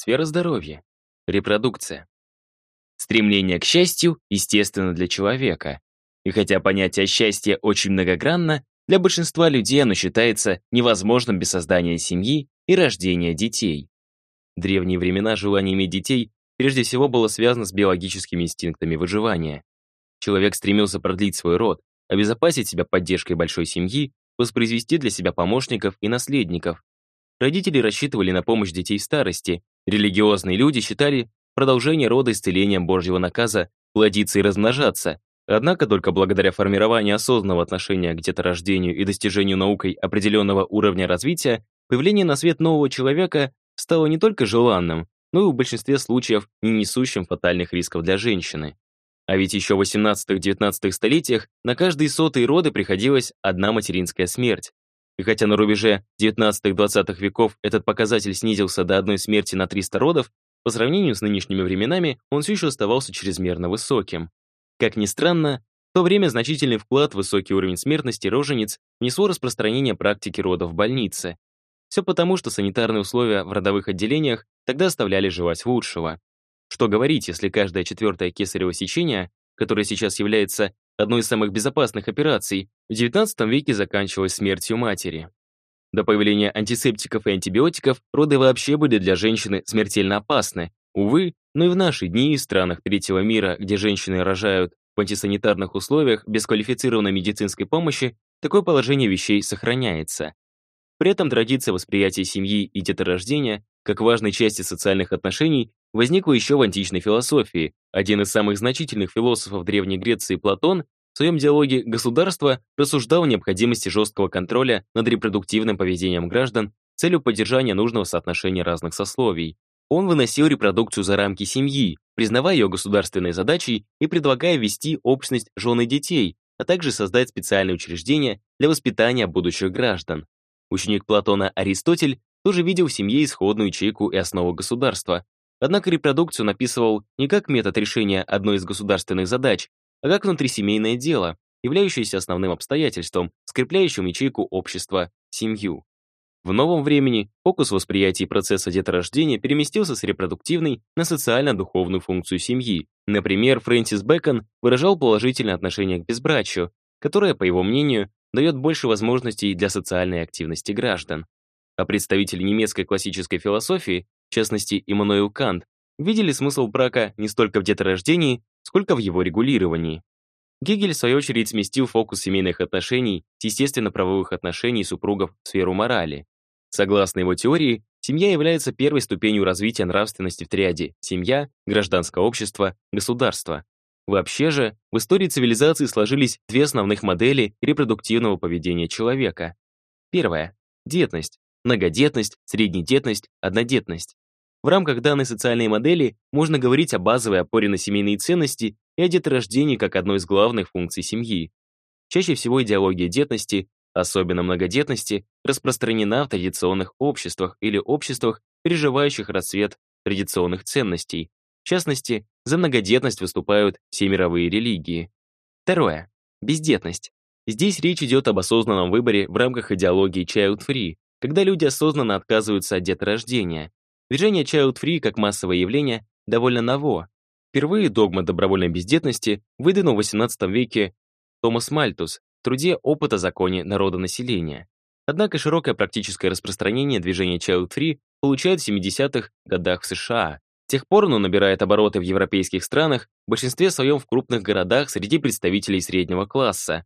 Сфера здоровья. Репродукция. Стремление к счастью естественно для человека. И хотя понятие счастья очень многогранно, для большинства людей оно считается невозможным без создания семьи и рождения детей. В древние времена желание иметь детей прежде всего было связано с биологическими инстинктами выживания. Человек стремился продлить свой род, обезопасить себя поддержкой большой семьи, воспроизвести для себя помощников и наследников. Родители рассчитывали на помощь детей в старости, религиозные люди считали продолжение рода исцелением Божьего наказа плодиться и размножаться, однако только благодаря формированию осознанного отношения к деторождению и достижению наукой определенного уровня развития, появление на свет нового человека стало не только желанным, но и в большинстве случаев не несущим фатальных рисков для женщины. А ведь еще в 18-19 столетиях на каждые сотые роды приходилась одна материнская смерть. И хотя на рубеже 19-20 веков этот показатель снизился до одной смерти на 300 родов, по сравнению с нынешними временами он все еще оставался чрезмерно высоким. Как ни странно, в то время значительный вклад в высокий уровень смертности рожениц внесло распространение практики родов в больнице. Все потому, что санитарные условия в родовых отделениях тогда оставляли желать лучшего. Что говорить, если каждое четвертое кесарево сечение, которое сейчас является одной из самых безопасных операций, в XIX веке заканчивалось смертью матери. До появления антисептиков и антибиотиков роды вообще были для женщины смертельно опасны. Увы, но и в наши дни в странах третьего мира, где женщины рожают в антисанитарных условиях без квалифицированной медицинской помощи, такое положение вещей сохраняется. При этом традиция восприятия семьи и деторождения как важной части социальных отношений возникла еще в античной философии. Один из самых значительных философов Древней Греции, Платон, в своем диалоге «Государство» рассуждал о необходимости жесткого контроля над репродуктивным поведением граждан с целью поддержания нужного соотношения разных сословий. Он выносил репродукцию за рамки семьи, признавая ее государственной задачей и предлагая ввести общность жены детей, а также создать специальные учреждения для воспитания будущих граждан. Ученик Платона Аристотель тоже видел в семье исходную ячейку и основу государства. Однако репродукцию написывал не как метод решения одной из государственных задач, а как внутрисемейное дело, являющееся основным обстоятельством, скрепляющим ячейку общества, семью. В новом времени фокус восприятия процесса деторождения переместился с репродуктивной на социально-духовную функцию семьи. Например, Фрэнсис Бэкон выражал положительное отношение к безбрачию, которое, по его мнению, дает больше возможностей для социальной активности граждан а представители немецкой классической философии, в частности Иммануил Кант, видели смысл брака не столько в деторождении, сколько в его регулировании. Гегель, в свою очередь, сместил фокус семейных отношений с естественно-правовых отношений супругов в сферу морали. Согласно его теории, семья является первой ступенью развития нравственности в триаде семья, гражданское общество, государство. Вообще же, в истории цивилизации сложились две основных модели репродуктивного поведения человека. Первая — детность, многодетность, среднедетность, однодетность. В рамках данной социальной модели можно говорить о базовой опоре на семейные ценности и о деторождении как одной из главных функций семьи. Чаще всего идеология детности, особенно многодетности, распространена в традиционных обществах или обществах, переживающих расцвет традиционных ценностей. В частности, за многодетность выступают все мировые религии. Второе. Бездетность. Здесь речь идет об осознанном выборе в рамках идеологии child-free, когда люди осознанно отказываются от деторождения. Движение child-free как массовое явление довольно ново. Впервые догма добровольной бездетности выдвинул в XVIII веке Томас Мальтус в труде «Опыт о законе народонаселения». Однако широкое практическое распространение движения child-free получает в 70-х годах в США. С тех пор оно набирает обороты в европейских странах, в большинстве своем в крупных городах среди представителей среднего класса.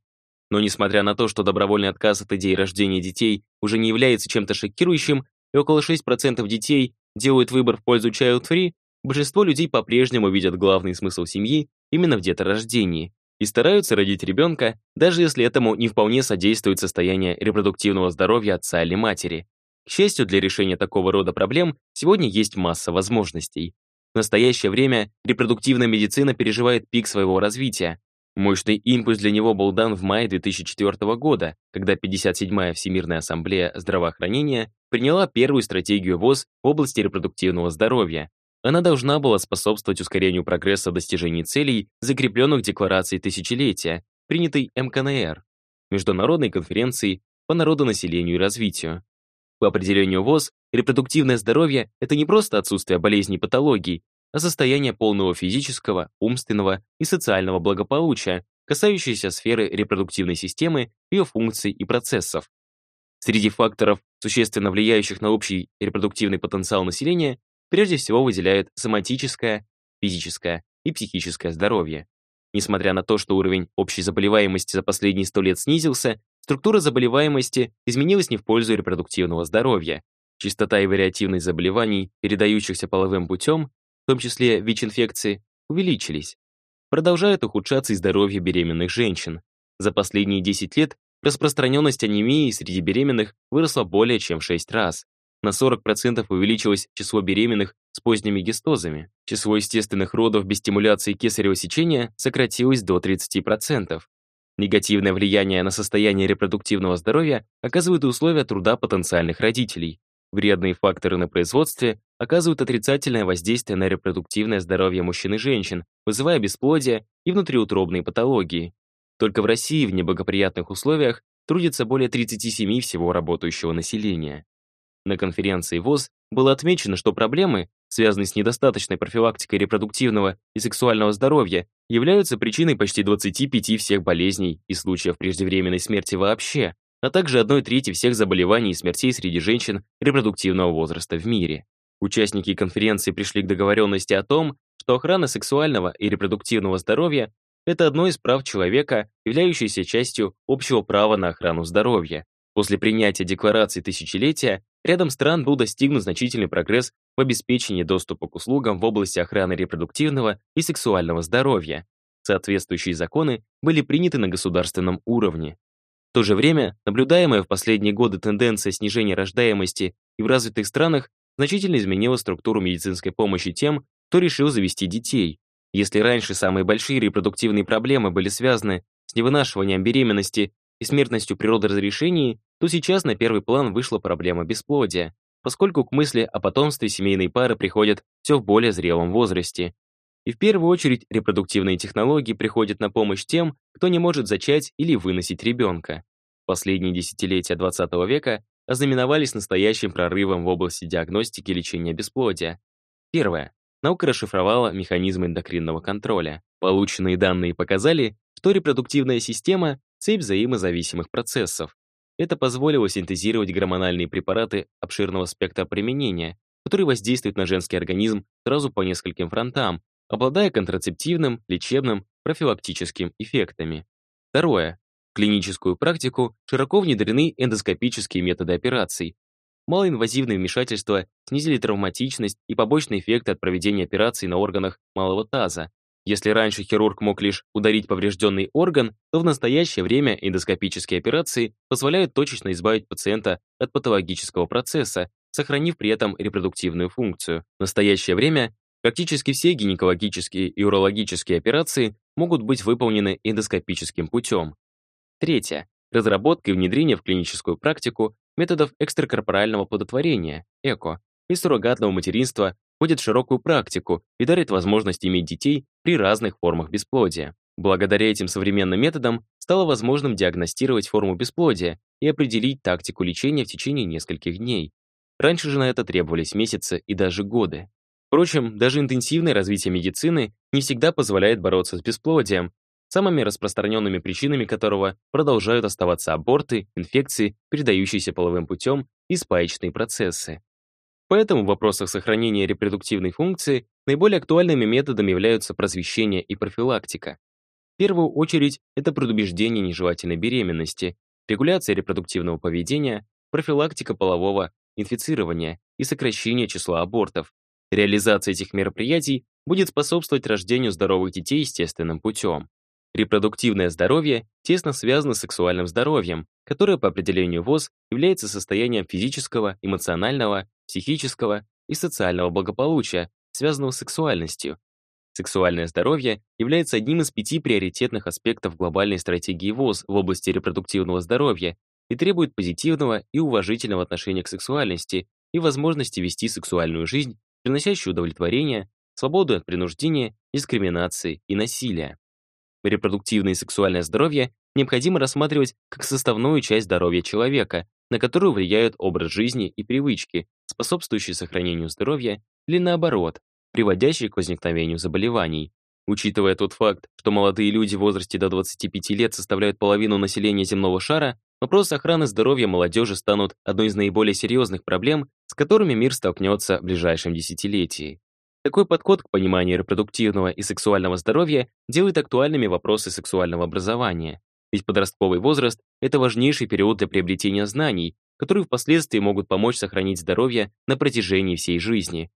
Но несмотря на то, что добровольный отказ от идеи рождения детей уже не является чем-то шокирующим, и около 6% детей делают выбор в пользу child-free, большинство людей по-прежнему видят главный смысл семьи именно в деторождении и стараются родить ребенка, даже если этому не вполне содействует состояние репродуктивного здоровья отца или матери. К счастью, для решения такого рода проблем сегодня есть масса возможностей. В настоящее время репродуктивная медицина переживает пик своего развития, Мощный импульс для него был дан в мае 2004 года, когда 57-я Всемирная ассамблея здравоохранения приняла первую стратегию ВОЗ в области репродуктивного здоровья. Она должна была способствовать ускорению прогресса в достижении целей, закрепленных Декларацией тысячелетия, принятой МКНР, Международной конференцией по народонаселению и развитию. По определению ВОЗ, репродуктивное здоровье – это не просто отсутствие болезней и патологий, а состояние полного физического, умственного и социального благополучия, касающееся сферы репродуктивной системы, ее функций и процессов. Среди факторов, существенно влияющих на общий репродуктивный потенциал населения, прежде всего выделяют соматическое, физическое и психическое здоровье. Несмотря на то, что уровень общей заболеваемости за последние 100 лет снизился, структура заболеваемости изменилась не в пользу репродуктивного здоровья. Частота и вариативность заболеваний, передающихся половым путем, в том числе ВИЧ-инфекции, увеличились. Продолжает ухудшаться и здоровье беременных женщин. За последние 10 лет распространенность анемии среди беременных выросла более чем в 6 раз. На 40% увеличилось число беременных с поздними гистозами. Число естественных родов без стимуляции кесарево сечения сократилось до 30%. Негативное влияние на состояние репродуктивного здоровья оказывают условия труда потенциальных родителей. Вредные факторы на производстве оказывают отрицательное воздействие на репродуктивное здоровье мужчин и женщин, вызывая бесплодие и внутриутробные патологии. Только в России в неблагоприятных условиях трудится более 37 всего работающего населения. На конференции ВОЗ было отмечено, что проблемы, связанные с недостаточной профилактикой репродуктивного и сексуального здоровья, являются причиной почти 25 всех болезней и случаев преждевременной смерти вообще, а также одной трети всех заболеваний и смертей среди женщин репродуктивного возраста в мире. Участники конференции пришли к договоренности о том, что охрана сексуального и репродуктивного здоровья – это одно из прав человека, являющееся частью общего права на охрану здоровья. После принятия Декларации Тысячелетия рядом стран был достигнут значительный прогресс в обеспечении доступа к услугам в области охраны репродуктивного и сексуального здоровья. Соответствующие законы были приняты на государственном уровне. В то же время, наблюдаемая в последние годы тенденция снижения рождаемости и в развитых странах значительно изменила структуру медицинской помощи тем, кто решил завести детей. Если раньше самые большие репродуктивные проблемы были связаны с невынашиванием беременности и смертностью при родоразрешении, то сейчас на первый план вышла проблема бесплодия, поскольку к мысли о потомстве семейные пары приходят все в более зрелом возрасте. И в первую очередь репродуктивные технологии приходят на помощь тем, кто не может зачать или выносить ребенка. Последние десятилетия XX века ознаменовались настоящим прорывом в области диагностики и лечения бесплодия. Первое. Наука расшифровала механизмы эндокринного контроля. Полученные данные показали, что репродуктивная система цепь взаимозависимых процессов. Это позволило синтезировать гормональные препараты обширного спектра применения, которые воздействуют на женский организм сразу по нескольким фронтам, обладая контрацептивным, лечебным, профилактическим эффектами. Второе. В клиническую практику широко внедрены эндоскопические методы операций. Малоинвазивные вмешательства снизили травматичность и побочные эффекты от проведения операций на органах малого таза, если раньше хирург мог лишь ударить поврежденный орган, то в настоящее время эндоскопические операции позволяют точечно избавить пациента от патологического процесса, сохранив при этом репродуктивную функцию. В настоящее время практически все гинекологические и урологические операции могут быть выполнены эндоскопическим путем. Третье. Разработка и внедрение в клиническую практику методов экстракорпорального плодотворения, ЭКО, и суррогатного материнства входит в широкую практику и дарит возможность иметь детей при разных формах бесплодия. Благодаря этим современным методам стало возможным диагностировать форму бесплодия и определить тактику лечения в течение нескольких дней. Раньше же на это требовались месяцы и даже годы. Впрочем, даже интенсивное развитие медицины не всегда позволяет бороться с бесплодием, самыми распространенными причинами которого продолжают оставаться аборты, инфекции, передающиеся половым путем и спаечные процессы. Поэтому в вопросах сохранения репродуктивной функции наиболее актуальными методами являются просвещение и профилактика. В первую очередь, это предубеждение нежелательной беременности, регуляция репродуктивного поведения, профилактика полового инфицирования и сокращение числа абортов. Реализация этих мероприятий будет способствовать рождению здоровых детей естественным путем. Репродуктивное здоровье тесно связано с сексуальным здоровьем, которое по определению ВОЗ является состоянием физического, эмоционального, психического и социального благополучия, связанного с сексуальностью. Сексуальное здоровье является одним из пяти приоритетных аспектов глобальной стратегии ВОЗ в области репродуктивного здоровья и требует позитивного и уважительного отношения к сексуальности и возможности вести сексуальную жизнь, приносящую удовлетворение, свободу от принуждения, дискриминации и насилия. Репродуктивное и сексуальное здоровье необходимо рассматривать как составную часть здоровья человека, на которую влияют образ жизни и привычки, способствующие сохранению здоровья, или наоборот, приводящие к возникновению заболеваний. Учитывая тот факт, что молодые люди в возрасте до 25 лет составляют половину населения земного шара, вопросы охраны здоровья молодежи станут одной из наиболее серьезных проблем, с которыми мир столкнется в ближайшем десятилетии. Такой подход к пониманию репродуктивного и сексуального здоровья делает актуальными вопросы сексуального образования. Ведь подростковый возраст – это важнейший период для приобретения знаний, которые впоследствии могут помочь сохранить здоровье на протяжении всей жизни.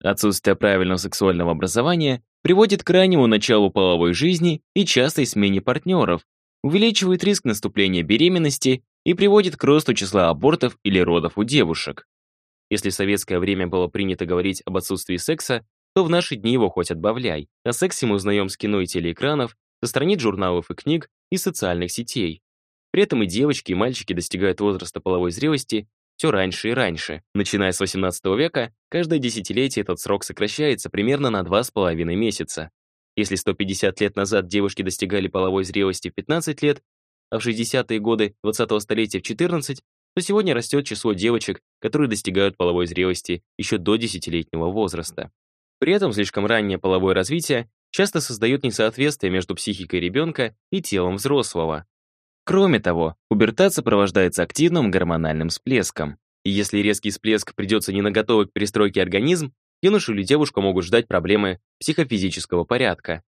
Отсутствие правильного сексуального образования приводит к раннему началу половой жизни и частой смене партнеров, увеличивает риск наступления беременности и приводит к росту числа абортов или родов у девушек. Если в советское время было принято говорить об отсутствии секса, то в наши дни его хоть отбавляй. О сексе мы узнаем с кино и телеэкранов, со страниц журналов и книг и социальных сетей. При этом и девочки, и мальчики достигают возраста половой зрелости все раньше и раньше. Начиная с 18 века, каждое десятилетие этот срок сокращается примерно на 2,5 месяца. Если 150 лет назад девушки достигали половой зрелости в 15 лет, а в 60-е годы 20-го столетия в 14, то сегодня растет число девочек, которые достигают половой зрелости еще до десятилетнего возраста. При этом слишком раннее половое развитие часто создает несоответствие между психикой ребенка и телом взрослого. Кроме того, пубертат сопровождается активным гормональным всплеском. И если резкий всплеск придется не на готовый к перестройке организм, юношу или девушку могут ждать проблемы психофизического порядка.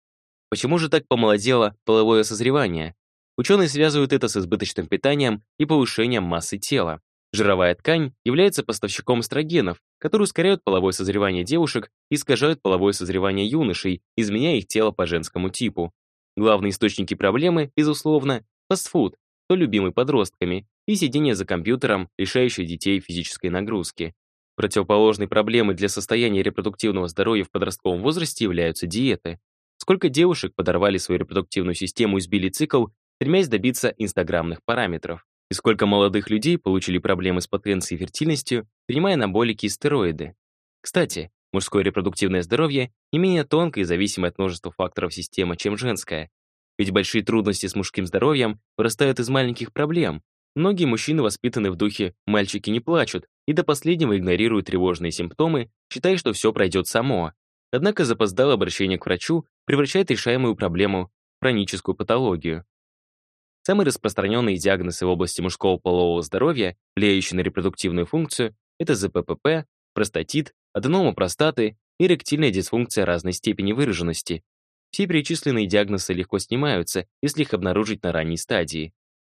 Почему же так помолодело половое созревание? Ученые связывают это с избыточным питанием и повышением массы тела. Жировая ткань является поставщиком эстрогенов, которые ускоряют половое созревание девушек и искажают половое созревание юношей, изменяя их тело по женскому типу. Главные источники проблемы, безусловно, Фастфуд, то любимый подростками, и сидение за компьютером, лишающее детей физической нагрузки. Противоположной проблемой для состояния репродуктивного здоровья в подростковом возрасте являются диеты. Сколько девушек подорвали свою репродуктивную систему и сбили цикл, стремясь добиться инстаграмных параметров. И сколько молодых людей получили проблемы с потенцией и фертильностью, принимая анаболики и стероиды. Кстати, мужское репродуктивное здоровье не менее тонкое и зависимое от множества факторов система, чем женское. Ведь большие трудности с мужским здоровьем вырастают из маленьких проблем. Многие мужчины воспитаны в духе «мальчики не плачут» и до последнего игнорируют тревожные симптомы, считая, что все пройдет само. Однако запоздалое обращение к врачу превращает решаемую проблему в хроническую патологию. Самые распространенные диагнозы в области мужского полового здоровья, влияющие на репродуктивную функцию, это ЗППП, простатит, аденома простаты и эректильная дисфункция разной степени выраженности, все перечисленные диагнозы легко снимаются, если их обнаружить на ранней стадии.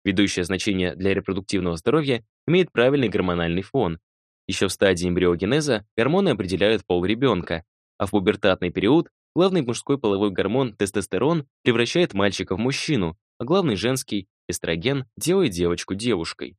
Ведущее значение для репродуктивного здоровья имеет правильный гормональный фон. Еще в стадии эмбриогенеза гормоны определяют пол ребенка, а в пубертатный период главный мужской половой гормон тестостерон превращает мальчика в мужчину, а главный женский эстроген делает девочку девушкой.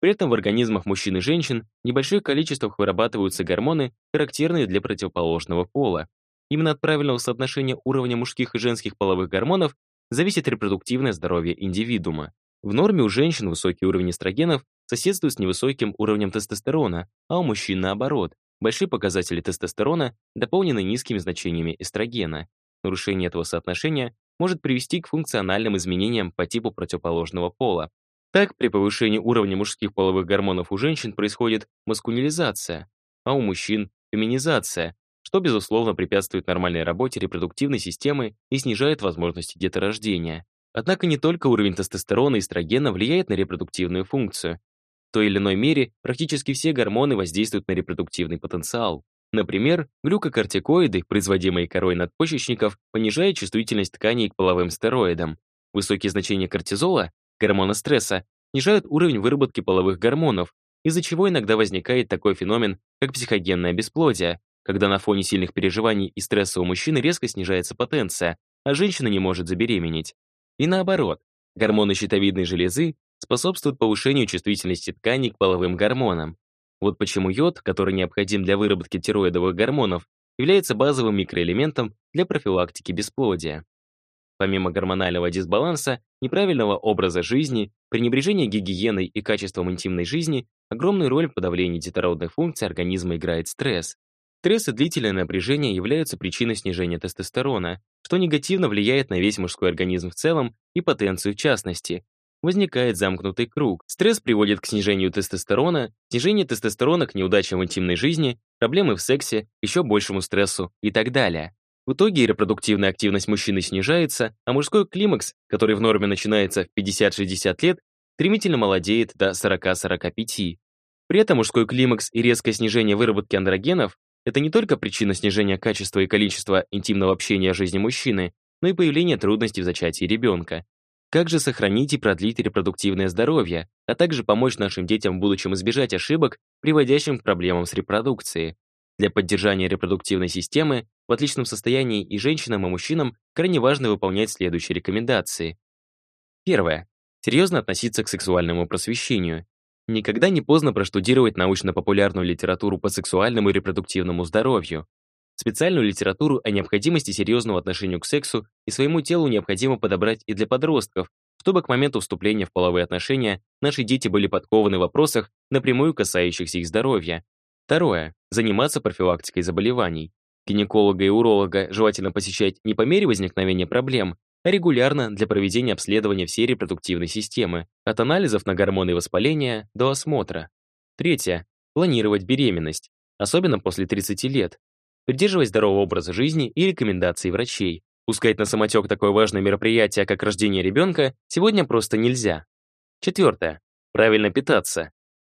При этом в организмах мужчин и женщин в небольших количествах вырабатываются гормоны, характерные для противоположного пола. Именно от правильного соотношения уровня мужских и женских половых гормонов зависит репродуктивное здоровье индивидуума. В норме у женщин высокий уровень эстрогенов соседствует с невысоким уровнем тестостерона, а у мужчин наоборот. Большие показатели тестостерона дополнены низкими значениями эстрогена. Нарушение этого соотношения может привести к функциональным изменениям по типу противоположного пола. Так, при повышении уровня мужских половых гормонов у женщин происходит маскулинизация, а у мужчин — феминизация, что, безусловно, препятствует нормальной работе репродуктивной системы и снижает возможности деторождения. Однако не только уровень тестостерона и эстрогена влияет на репродуктивную функцию. В той или иной мере практически все гормоны воздействуют на репродуктивный потенциал. Например, глюкокортикоиды, производимые корой надпочечников, понижают чувствительность тканей к половым стероидам. Высокие значения кортизола, гормона стресса, снижают уровень выработки половых гормонов, из-за чего иногда возникает такой феномен, как психогенное бесплодие, когда на фоне сильных переживаний и стресса у мужчины резко снижается потенция, а женщина не может забеременеть. И наоборот, гормоны щитовидной железы способствуют повышению чувствительности тканей к половым гормонам. Вот почему йод, который необходим для выработки тироидовых гормонов, является базовым микроэлементом для профилактики бесплодия. Помимо гормонального дисбаланса, неправильного образа жизни, пренебрежения гигиеной и качеством интимной жизни, огромную роль в подавлении детородных функций организма играет стресс. Стресс и длительное напряжение являются причиной снижения тестостерона, что негативно влияет на весь мужской организм в целом и потенцию в частности. Возникает замкнутый круг. Стресс приводит к снижению тестостерона, снижение тестостерона к неудачам в интимной жизни, проблемы в сексе, еще большему стрессу и так далее. В итоге репродуктивная активность мужчины снижается, а мужской климакс, который в норме начинается в 50-60 лет, стремительно молодеет до 40-45. При этом мужской климакс и резкое снижение выработки андрогенов – это не только причина снижения качества и количества интимного общения жизни мужчины, но и появление трудностей в зачатии ребенка. Как же сохранить и продлить репродуктивное здоровье, а также помочь нашим детям в будущем избежать ошибок, приводящим к проблемам с репродукцией? Для поддержания репродуктивной системы в отличном состоянии и женщинам, и мужчинам крайне важно выполнять следующие рекомендации. Первое. Серьезно относиться к сексуальному просвещению. Никогда не поздно проштудировать научно-популярную литературу по сексуальному и репродуктивному здоровью. Специальную литературу о необходимости серьезного отношения к сексу и своему телу необходимо подобрать и для подростков, чтобы к моменту вступления в половые отношения наши дети были подкованы в вопросах, напрямую касающихся их здоровья. Второе. Заниматься профилактикой заболеваний. Гинеколога и уролога желательно посещать не по мере возникновения проблем, а регулярно для проведения обследования всей репродуктивной системы, от анализов на гормоны воспаления до осмотра. Третье. Планировать беременность, особенно после 30 лет. Придерживать здорового образа жизни и рекомендаций врачей. Пускать на самотек такое важное мероприятие, как рождение ребенка, сегодня просто нельзя. Четвертое. Правильно питаться.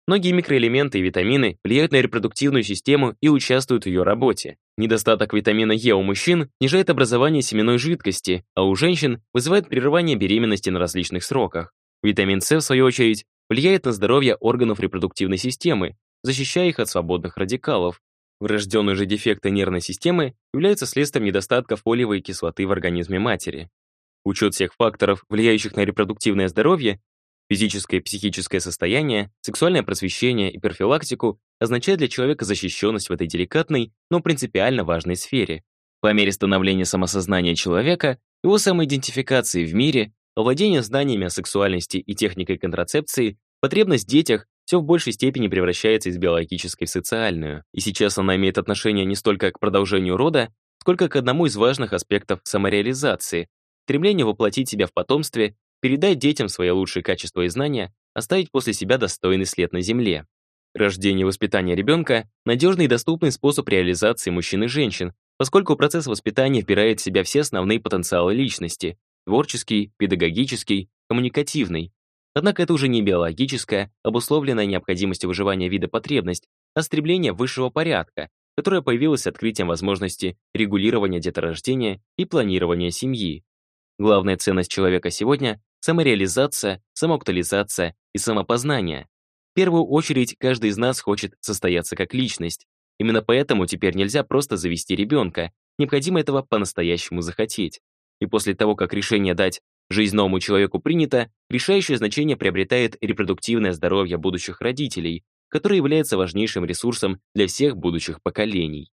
Многие микроэлементы и витамины влияют на репродуктивную систему и участвуют в ее работе. Недостаток витамина Е у мужчин снижает образование семенной жидкости, а у женщин вызывает прерывание беременности на различных сроках. Витамин С, в свою очередь, влияет на здоровье органов репродуктивной системы, защищая их от свободных радикалов. Врожденные же дефекты нервной системы являются следствием недостатка фолиевой кислоты в организме матери. Учет всех факторов, влияющих на репродуктивное здоровье, Физическое и психическое состояние, сексуальное просвещение и профилактику означает для человека защищенность в этой деликатной, но принципиально важной сфере. По мере становления самосознания человека, его самоидентификации в мире, овладения знаниями о сексуальности и техникой контрацепции, потребность в детях все в большей степени превращается из биологической в социальную. И сейчас она имеет отношение не столько к продолжению рода, сколько к одному из важных аспектов самореализации, стремление воплотить себя в потомстве передать детям свои лучшие качества и знания, оставить после себя достойный след на земле. Рождение и воспитание ребенка – надежный и доступный способ реализации мужчин и женщин, поскольку процесс воспитания вбирает в себя все основные потенциалы личности – творческий, педагогический, коммуникативный. Однако это уже не биологическая, обусловленная необходимостью выживания вида потребность, а стремление высшего порядка, которое появилось с открытием возможности регулирования деторождения и планирования семьи. Главная ценность человека сегодня самореализация, самоактуализация и самопознание. В первую очередь, каждый из нас хочет состояться как личность. Именно поэтому теперь нельзя просто завести ребенка, необходимо этого по-настоящему захотеть. И после того, как решение дать жизнь новому человеку принято, решающее значение приобретает репродуктивное здоровье будущих родителей, которое является важнейшим ресурсом для всех будущих поколений.